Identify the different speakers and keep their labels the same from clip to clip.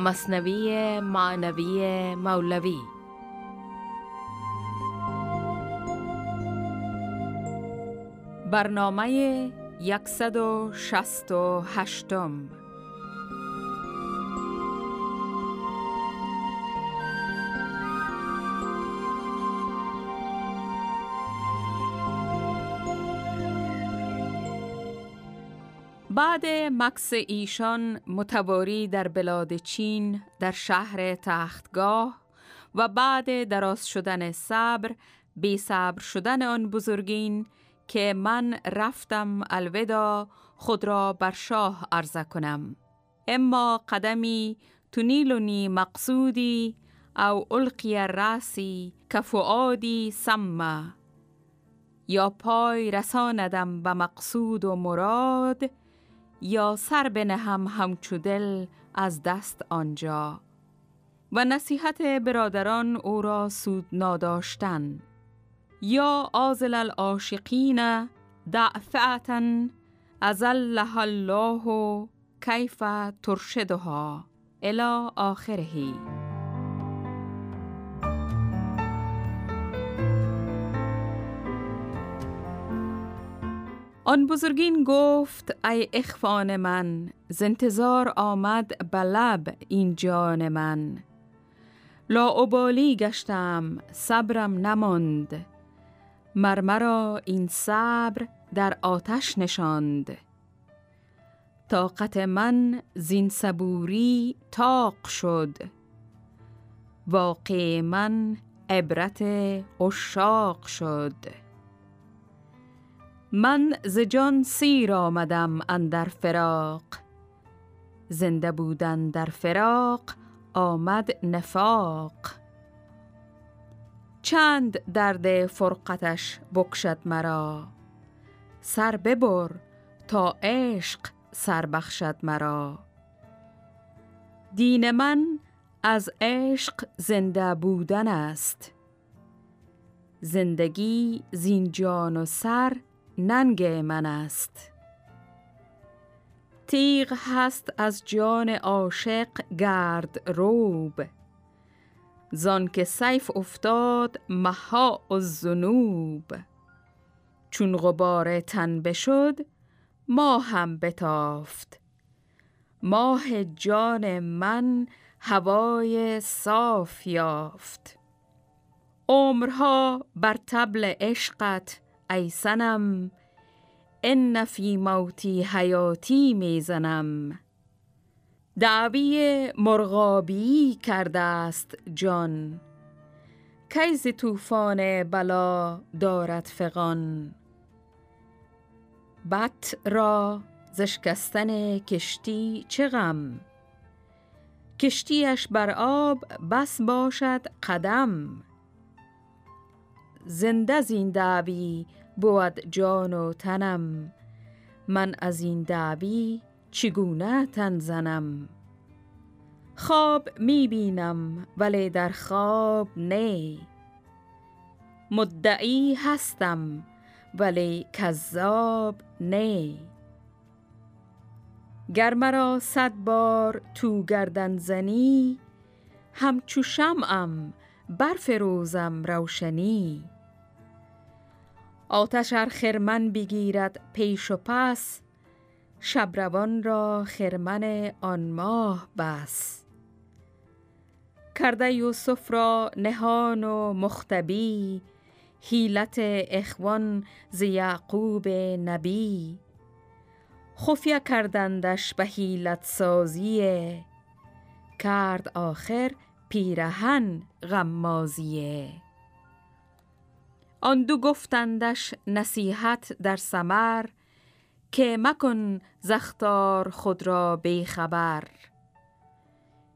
Speaker 1: مصنوی معنوی مولوی. برنامه 168 بعد مکس ایشان متواری در بلاد چین در شهر تختگاه و بعد دراز شدن صبر بی صبر شدن آن بزرگین که من رفتم الودا خود را بر شاه عرضه کنم. اما قدمی تنیلنی مقصودی او القی راسی کفعادی سمه یا پای رساندم به مقصود و مراد یا سر بنهم همچو دل از دست آنجا. و نصیحت برادران او را سود ناداشتن. یا آزل العاشقین دعفعتا ازلها الله کیف ترشدها الى آخرهی. آن بزرگین گفت ای اخوان من زنتظار آمد بلب این جان من. لاعبالی گشتم صبرم نماند. مرمرا این صبر در آتش نشاند. طاقت من زین صبوری تاق شد. واقع من عبرت اشاق شد. من ز جان سیر آمدم اندر فراق. زنده بودن در فراق آمد نفاق. چند درد فرقتش بکشد مرا؟ سر ببر تا عشق سر بخشد مرا. دین من از عشق زنده بودن است. زندگی زین جان و سر ننگ من است. تیغ هست از جان عاشق گرد روب. زان که سیف افتاد مها الذنوب. چون غبار تن بشد ما هم بتافت. ماه جان من هوای صاف یافت. عمرها بر تبل عشقت ای سنم ان فی موتی حیاتی می‌زنم. دعوی مرغابی کرده است جان. کیز طوفان بلا دارد فغان. بط را زشکستن کشتی چه غم؟ کشتیش بر آب بس باشد قدم. زنده زین دعوی بود جان و تنم. من از این دعوی چگونه تن زنم؟ خواب می بینم ولی در خواب نه. مدعی هستم ولی کذاب نه. گر مرا صد بار تو گردن زنی همچو شمعم برفروزم روشنی. آتش ار خرمن بگیرد پیش و پس شبروان را خرمن آن ماه بس. کرده یوسف را نهان و مختبی حیلت اخوان ز یعقوب نبی. خفیه کردندش به حیلت سازیه کرد آخر پیرهن غمازیه آن دو گفتندش نصیحت در سمر که مکن زختار خود را بیخبر.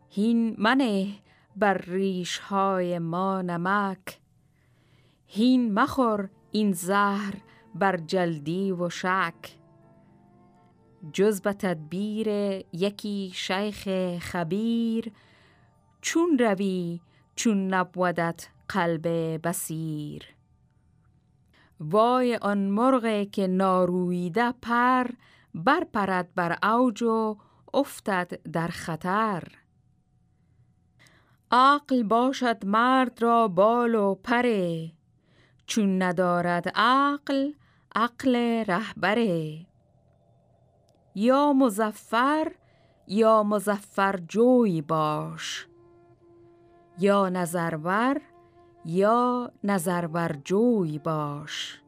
Speaker 1: هین منه بر ریش های ما نمک. هین مخور این زهر بر جلدی و شک. جز به تدبیر یکی شیخ خبیر چون روی چون نبودت قلب بسیر وای آن مرغ که نارویده پر برپرد بر اوج و افتد در خطر. عقل باشد مرد را بال و پره چون ندارد عقل عقل رهبره. یا مزفر یا مزفر جوی باش یا نظرور یا نظرور جوی باش.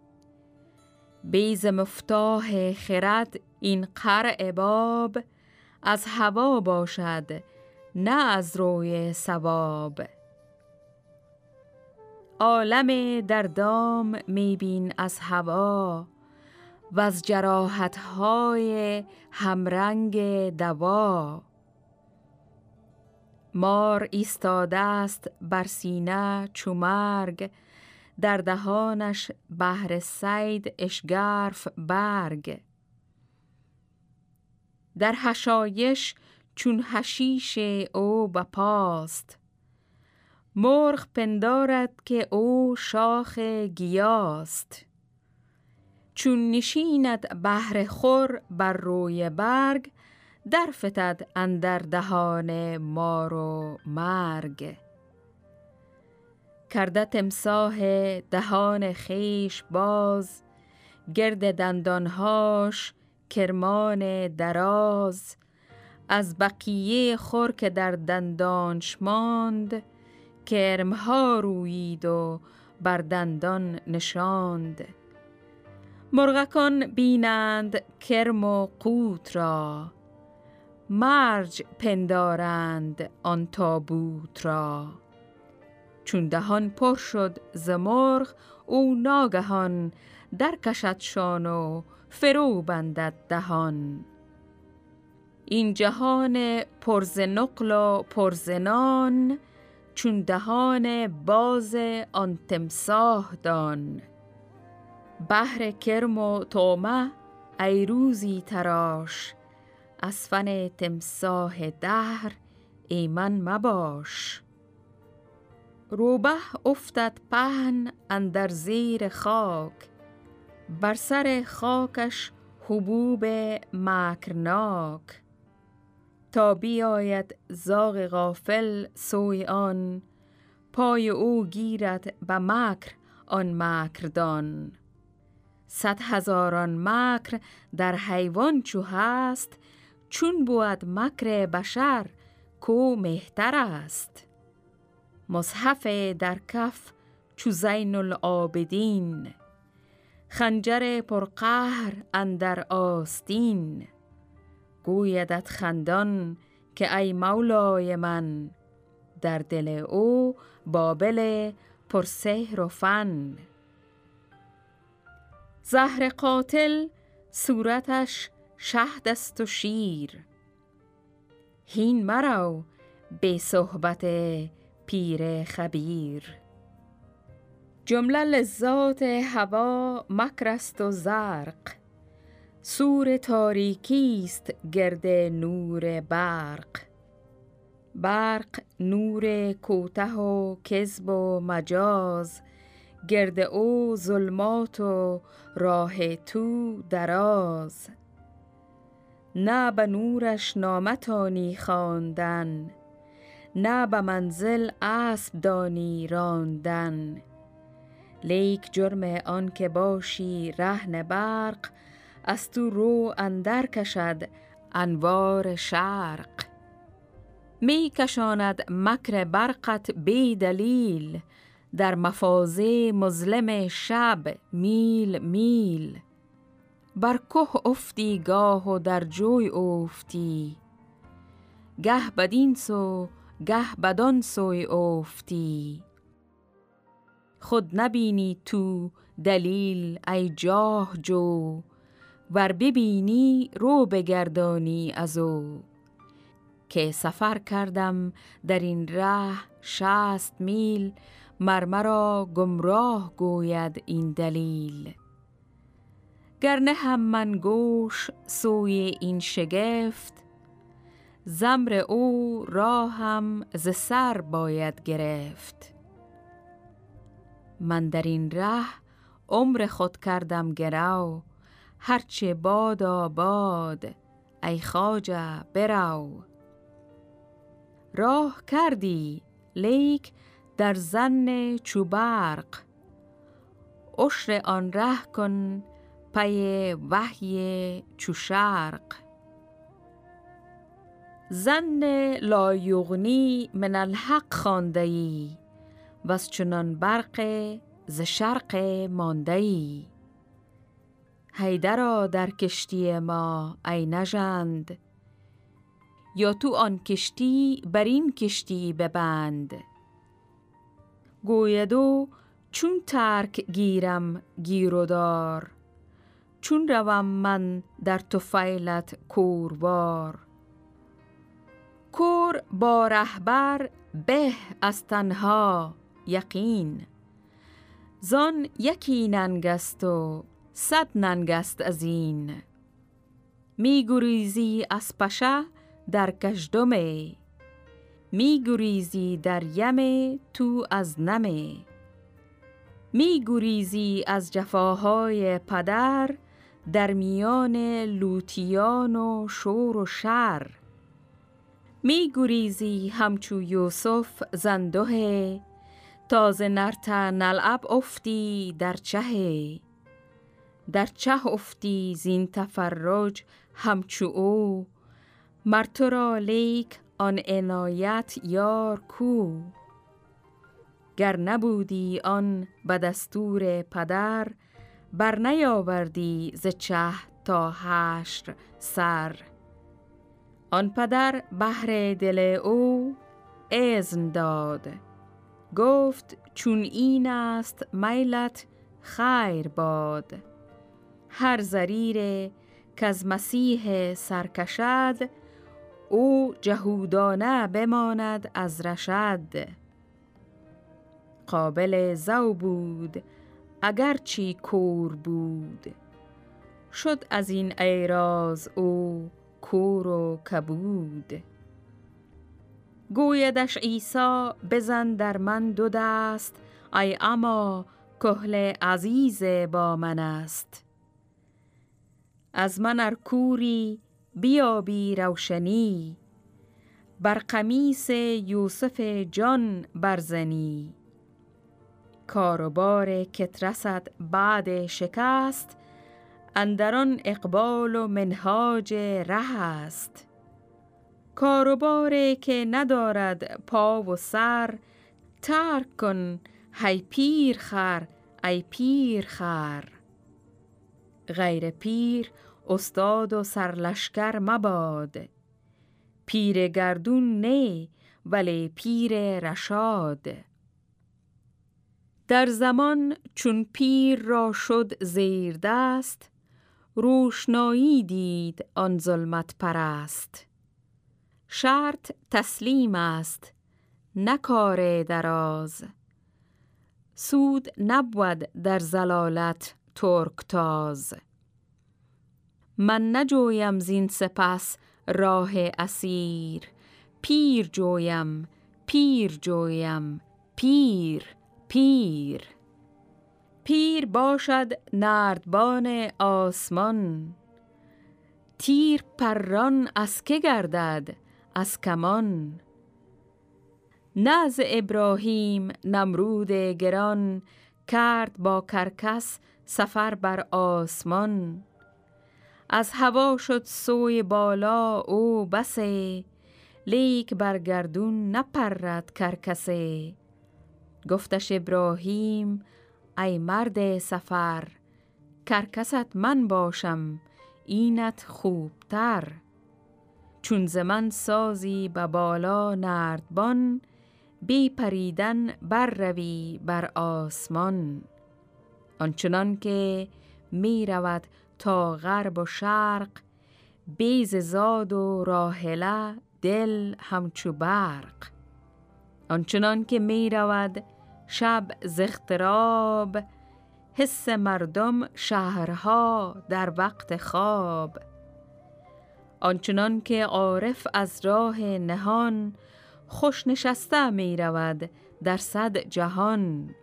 Speaker 1: بیز مفتاح خرد این قرع باب از هوا باشد نه از روی سواب عالم در دام میبین از هوا و از جراحت های همرنگ دوا. مار ایستاده است بر سینه چومرگ در دهانش بهر سید اشگرف برگ. در حشایش چون حشیش او بپاست مرغ پندارد که او شاخ گیاست. چون نشیند بهر خور بر روی برگ در فتد اندر دهان مار و مرگ. کرده تمساه دهان خیش باز گرد دندانهاش کرمان دراز. از بقیه خور که در دندانش ماند کرمها رویید و بر دندان نشاند. مرغکان بینند کرم و قوت را مرج پندارند آن تابوت را. چون دهان پر شد ز مرغ او ناگهان در شان و فرو بندد دهان. این جهان پرز نقل و پرزنان چون دهان باز آن تمساه دان. بهر کرم و تومه ای روزی تراش از فن تمساه دهر ایمن مباش. روبه افتد پهن اندر زیر خاک بر سر خاکش حبوب مکرناک. تا بیاید زاغ غافل سوی آن پای او گیرد به مکر آن مکردان. صد هزاران مکر در حیوان چو هست چون بود مکر بشر کو مهتر است. مصحف در کف چو زین العابدین. خنجر پرقهر اندر آستین. گویدت خندان که ای مولای من. در دل او بابل پرسهر و فن. زهر قاتل صورتش شهد است و شیر. هین مرو به صحبت پیر خبیر. جمله لذات هوا مکرست و زرق. سور تاریکی است گرد نور برق. برق نور کوته و کذب و مجاز. گرد او ظلمات و راه تو دراز. نه به نورش نامتانی خواندن نه به منزل اسب دانی راندن. لیک جرم آن که باشی رهن برق از تو رو اندر کشد انوار شرق. می کشاند مکر برقت بی دلیل در مفازه مظلم شب میل میل. بر که افتی گاه و در جوی افتی. گه بدین سو گه بدان سوی افتی. خود نبینی تو دلیل ای جاه جو. ور ببینی رو بگردانی از او. که سفر کردم در این ره شست میل مرمرا گمراه گوید این دلیل. گرنه هم من گوش سوی این شگفت. زمر او راهم ز سر باید گرفت. من در این ره عمر خود کردم گرو هرچه باد آباد ای خاجه برو راه کردی لیک در زن چوبرق. اشر آن ره کن پی وحی چوشرق. زن لایغنی من الحق خانده ای و چنان برق ز شرق مانده ای هیدرا در کشتی ما ای نژند یا تو آن کشتی بر این کشتی ببند. گویدو چون ترک گیرم گیر و دار چون روم من در توفیلت کوروار کور با رهبر به از تنها یقین. زان یکی ننگست و صد ننگست از این. می گریزی از پشه در کشدمه می گریزی در یم تو از نمه می گریزی از جفاهای پدر در میان لوتیان و شور و شر. می گریزی همچو یوسف زنده تازه نرت نلعب افتی در چه. در چه افتی زین تفرج همچو او. مرترا لیک آن عنایت یار کو. گر نبودی آن به دستور پدر بر نیاوردی ز چه تا حشر سر. آن پدر بهر دل او اذن داد. گفت چون این است میلت خیر باد. هر زریر که از مسیح سرکشد او جهودانه بماند از رشد. قابل زو بود اگرچی کور بود. شد از این ایراز او کور و کبود. گویدش عیسی بزن در من دو دست ای اما کهل عزیز با من است. از من ار کوری بیابی روشنی. بر قمیس یوسف جان برزنی کاروبار کت رسد بعد شکست اندران اقبال و منهاج ره است. کاروباری که ندارد پا و سر ترک کن هی پیر خر ای پیر خر. غیر پیر استاد و سرلشکر مباد. پیر گردون نه ولی پیر رشاد. در زمان چون پیر را شد زیر دست روشنایی دید آن ظلمت پرست. شرط تسلیم است نکار دراز. سود نبود در زلالت ترکتاز. من نجویم زین سپس راه اسیر. پیر جویم پیر جویم پیر. پیر. پیر باشد نردبان آسمان. تیر پران از که گردد؟ از کمان. نز ابراهیم نمرود گران کرد با کرکس سفر بر آسمان. از هوا شد سوی بالا او بسه لیک بر گردون نپرد کرکسی. گفتش ابراهیم ای مرد سفر کرکست من باشم اینت خوبتر. چون ز من سازی به بالا نردبان بی پریدن بر روی بر آسمان. آنچنان که می رود تا غرب و شرق بیز زاد و راهله دل همچو برق. آنچنان که می رود شب زختراب حس مردم شهرها در وقت خواب. آنچنان که عارف از راه نهان خوش نشسته می رود در صد جهان.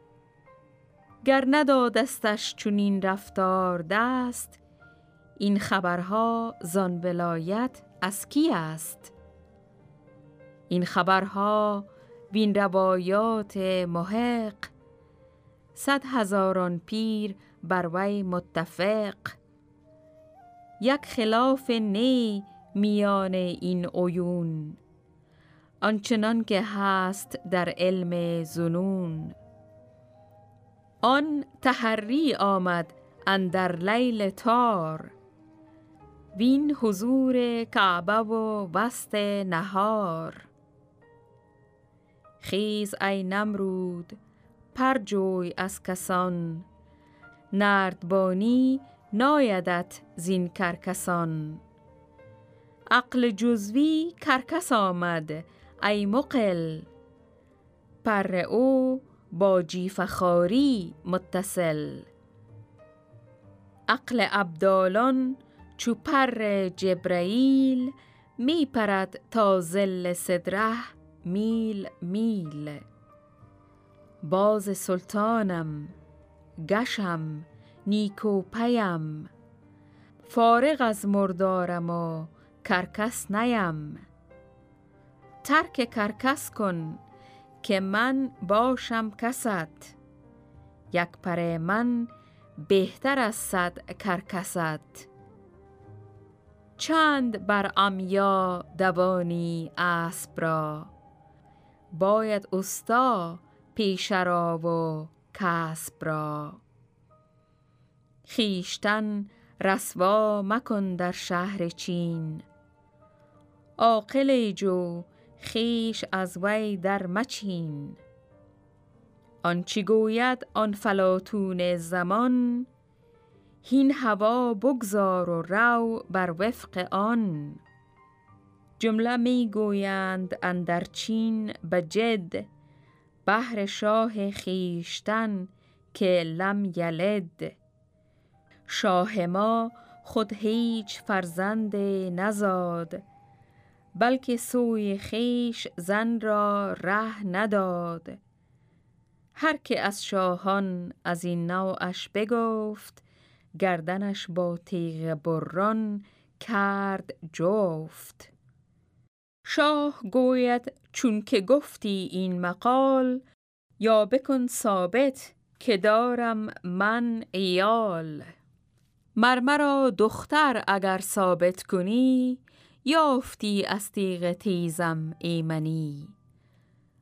Speaker 1: گر ندادستش چونین رفتار دست این خبرها زان ولایت از کی است؟ این خبرها وین روایات محق. صد هزاران پیر بر وی متفق. یک خلاف نی میان این عیون. آنچنان که هست در علم زنون. آن تحری آمد اندر لیل تار. وین حضور کعبه و وسط نهار. خیز ای نمرود پرجوی از کسان. نردبانی نایدت زین کرکسان. عقل جزوی کرکس آمد ای مقل. پر او با جیفخاری متصل. عقل ابدالان چو پر جبرئیل می پرد تا زل صدره میل میل. باز سلطانم گشم نیکو پیم. فارغ از مردارم و کرکس نیم. ترک کرکس کن که من باشم کست. یک پر من بهتر از صد کرکست. چند بر عمیا دوانی اسب را؟ باید استا پیشه را و کسب را. خویشتن رسوا مکن در شهر چین. عاقل جو خیش از وی در مچین. آنچی گوید آن فلاتون زمان هین هوا بگذار و رو بر وفق آن. جمله می گویند اندر چین به جد بهر شاه خیشتن که لم یلد. شاه ما خود هیچ فرزند نزاد بلکه سوی خیش زن را ره نداد. هر که از شاهان از این نوعش بگفت گردنش با تیغ بران کرد جفت. شاه گوید چون که گفتی این مقال یا بکن ثابت که دارم من ایال مرمرا دختر اگر ثابت کنی یافتی از تیغ تیزم ایمنی.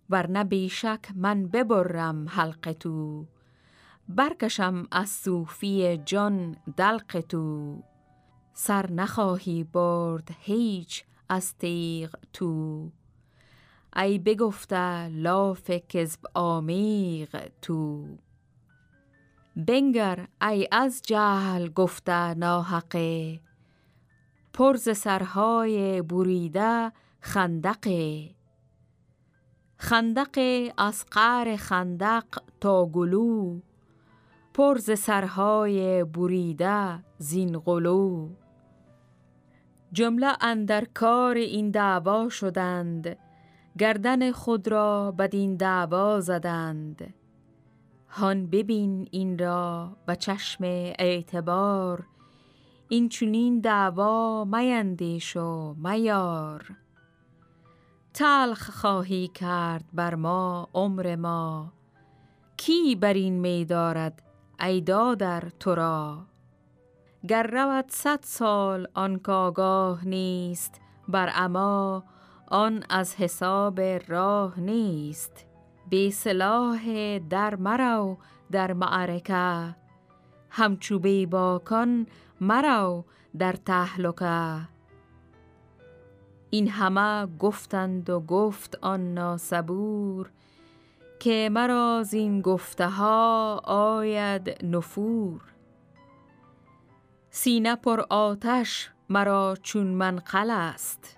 Speaker 1: ورنه بیشک من ببرم حلق تو برکشم از صوفی جان دلق تو. سر نخواهی برد هیچ از تیغ تو. ای بگفته لاف کذب آمیغ تو. بنگر ای از جهل گفته ناحقه. پرز سرهای بریده خندقه. خندق از قعر خندق تا گلو. پرز سرهای بریده زین غلو. جمله اندر کار این دعوا شدند. گردن خود را بدین دعوا زدند. هان ببین این را به چشم اعتبار. این چونین دعوا میندیش و میار. تلخ خواهی کرد بر ما عمر ما. کی بر این می دارد ای دادر تو را؟ گر رود صد سال آن کاگاه نیست بر اما آن از حساب راه نیست. بی سلاح در مرو در معرکه همچو بی باکان مرو در تهلکه این همه گفتند و گفت آن ناسبور که مرا زین گفته ها آید نفور. سینه پر آتش مرا چون منقل است.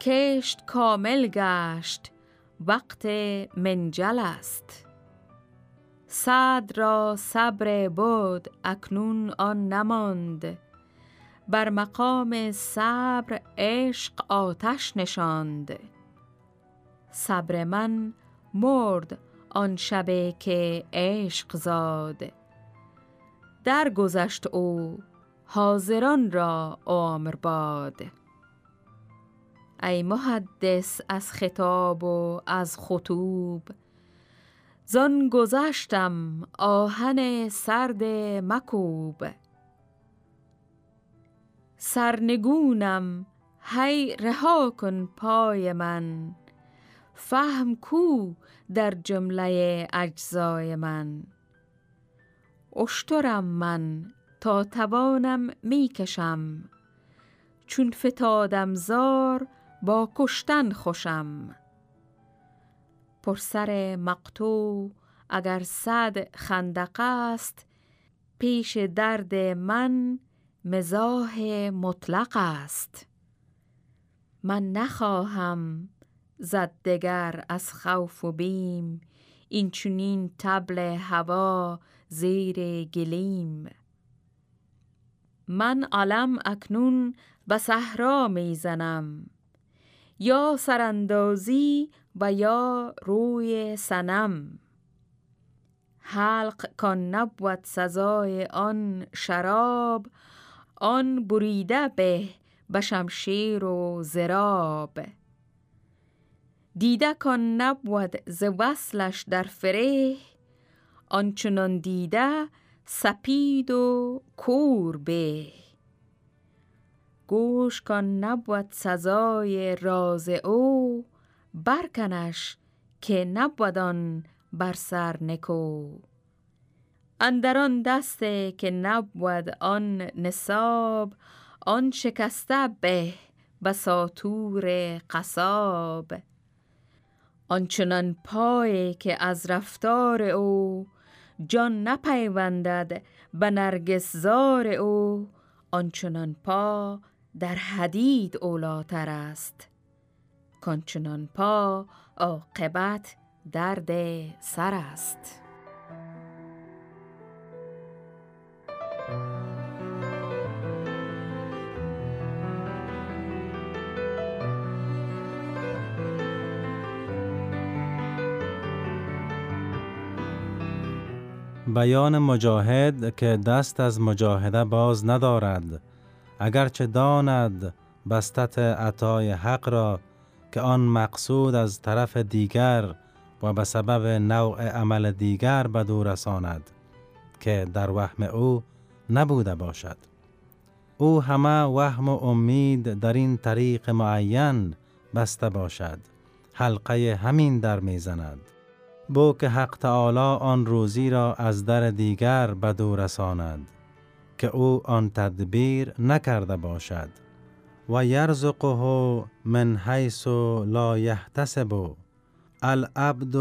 Speaker 1: کشت کامل گشت وقت منجل است. صد را صبر بود اکنون آن نماند. بر مقام صبر عشق آتش نشاند. صبر من مرد آن شبه که عشق زاد. درگذشت او حاضران را عمر باد. ای محدث از خطاب و از خطوب زان گذشتم آهن سرد مکوب. سرنگونم هی رها کن پای من فهم کو در جمله اجزای من. اشترم من تا توانم می‌کشم. چون فتادم زار با کشتن خوشم. پر سر مقتو اگر صد خندق است پیش درد من مزاح مطلق است. من نخواهم زد دگر از خوف و بیم این چونین تبل هوا زیر گلیم. من علم اکنون به صحرا می‌زنم یا سراندازی و یا روی سنم حلق کن نبود سزای آن شراب آن بریده به به شمشیر و زراب. دیده کن نبود ز وصلش در فره آنچنان دیده سپید و کور به. گوش کن نبود سزای راز او برکنش که نبودان بر سر نکو. اندران دسته که نبود آن نصاب آن شکسته به بساتور قصاب. آنچنان پای که از رفتار او جان نپیوندد به نرگس زار او. آنچنان پا در حدید اولاتر است. کانچنان پا عاقبت درد سر است.
Speaker 2: بیان مجاهد که دست از مجاهده باز ندارد. اگرچه داند بستت عطای حق را که آن مقصود از طرف دیگر و به سبب نوع عمل دیگر به دور رساند که در وهم او نبوده باشد. او همه وهم و امید در این طریق معین بسته باشد. حلقه همین در می‌زند. بو که حق تعالی آن روزی را از در دیگر به دور رساند که او آن تدبیر نکرده باشد. و یرزقه من حیث لا یحتسب العبد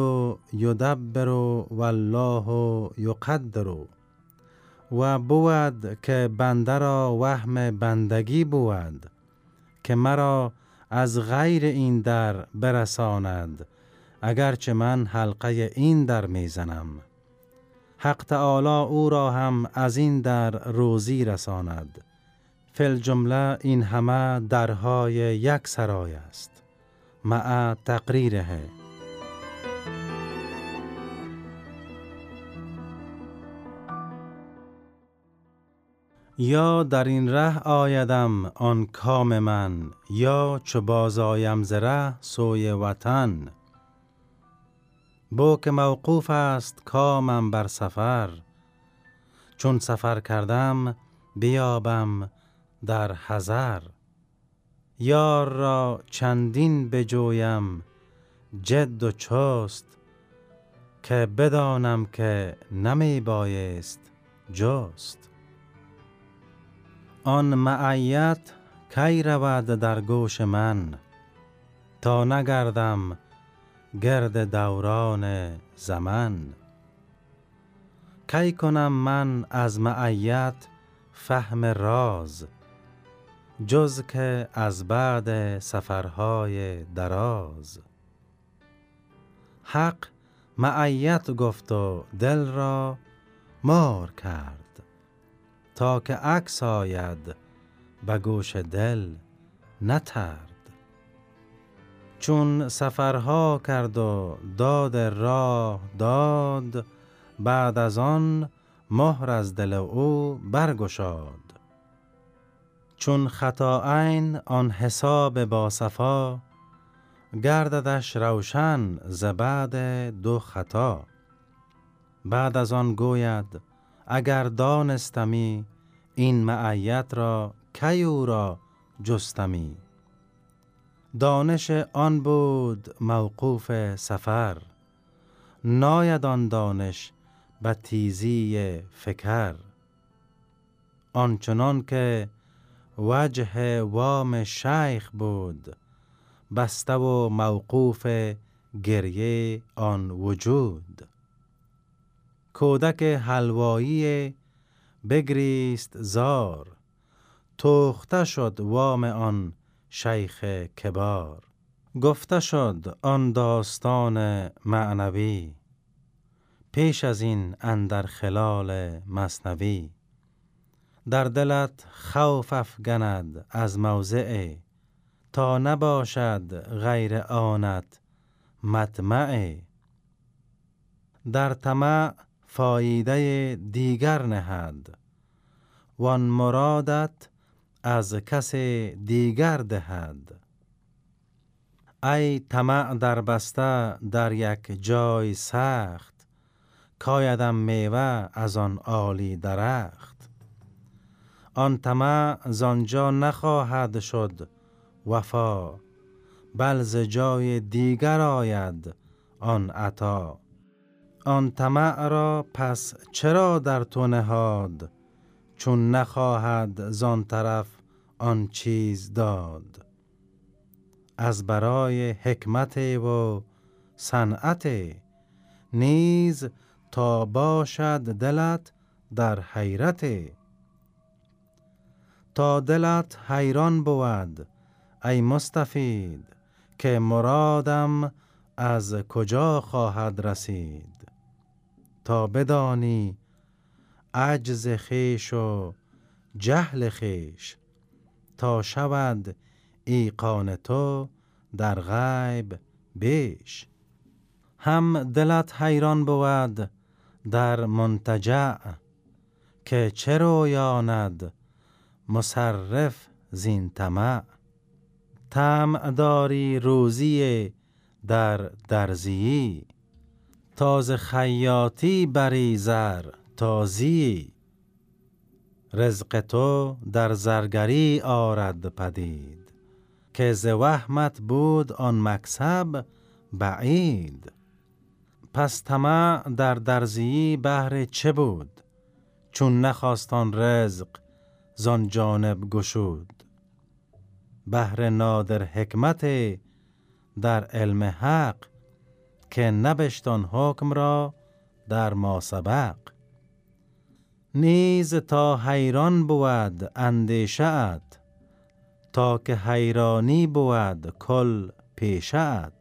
Speaker 2: یدبر والله یقدر. و بود که بنده را وهم بندگی بود که مرا از غیر این در برساند. اگرچه من حلقه این در می‌زنم. حق تعالی او را هم از این در روزی رساند. فل جمله این همه درهای یک سرای است. مع تقریره. یا در این ره آیدم آن کام من یا چو باز آیم ز ره سوی وطن. بو که موقوف است کامم بر سفر. چون سفر کردم بیابم در حذر. یار را چندین بجویم جد و چست که بدانم که نمی بایست جست. آن معیت کی رود در گوش من؟ تا نگردم گرد دوران زمان کی کنم من از معیت فهم راز جز که از بعد سفرهای دراز. حق معیت گفت و دل را مار کرد تا که عکس آید به گوش دل نترد چون سفرها کرد و داد راه داد بعد از آن مهر از دل او برگشاد. چون خطا آن حساب با صفا گرددش روشن ز بعد دو خطا. بعد از آن گوید اگر دانستمی این معیت را کی او را جستمی؟ دانش آن بود موقوف سفر ناید آن دانش به تیزی فکر. آنچنان که وجه وام شیخ بود بسته و موقوف گریه آن وجود. کودک حلوایی بگریست زار توخته شد وام آن شیخ کبار گفته شد آن داستان معنوی پیش از این اندر خلال مصنوی در دلت خوف افگند از موضع تا نباشد غیر آنت مطمع در طمع فایده دیگر نهد وان مرادت از کس دیگر دهد ای طمع در بسته در یک جای سخت کایدم میوه از آن عالی درخت. آن طمع زانجا نخواهد شد وفا بل ز جای دیگر آید آن عطا. آن طمع را پس چرا در تو نهاد؟ چون نخواهد زان طرف آن چیز داد. از برای حکمت و صنعت نیز تا باشد دلت در حیرت. تا دلت حیران بود ای مستفید که مرادم از کجا خواهد رسید؟ تا بدانی عجز خیش و جهل خیش تا شود ایقان تو در غیب بیش. هم دلت حیران بود در منتجع که چه رویاند مصرف زین طمع. طمع داری روزی در درزی تاز خیاطی بری زر تازی رزق تو در زرگری آرد پدید. که ز وهمت بود آن مکسب بعید. پس طمع در درزی بهر چه بود؟ چون نخواستان رزق زان جانب گشود. بهر نادر حکمت در علم حق که نبشتان حکم را در ما سبق. نیز تا حیران بود اندیشه تا که حیرانی بود کل پیشه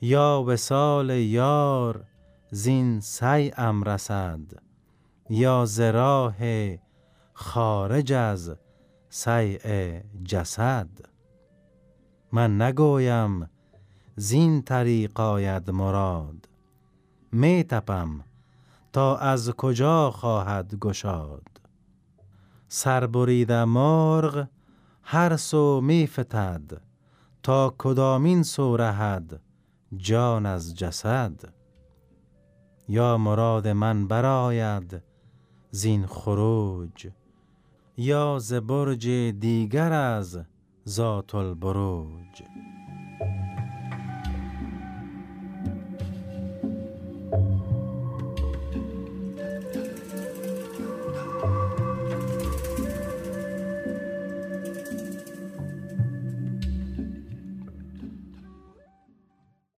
Speaker 2: یا وسال یار زین سی ام رسد یا زراح خارج از سیع جسد. من نگویم زین طریق آید مراد می تپم تا از کجا خواهد گشاد؟ سربریده مرغ هر سو می فتد تا کدامین سو رهد جان از جسد؟ یا مراد من براید زین خروج یا ز برج دیگر از ذات البروج؟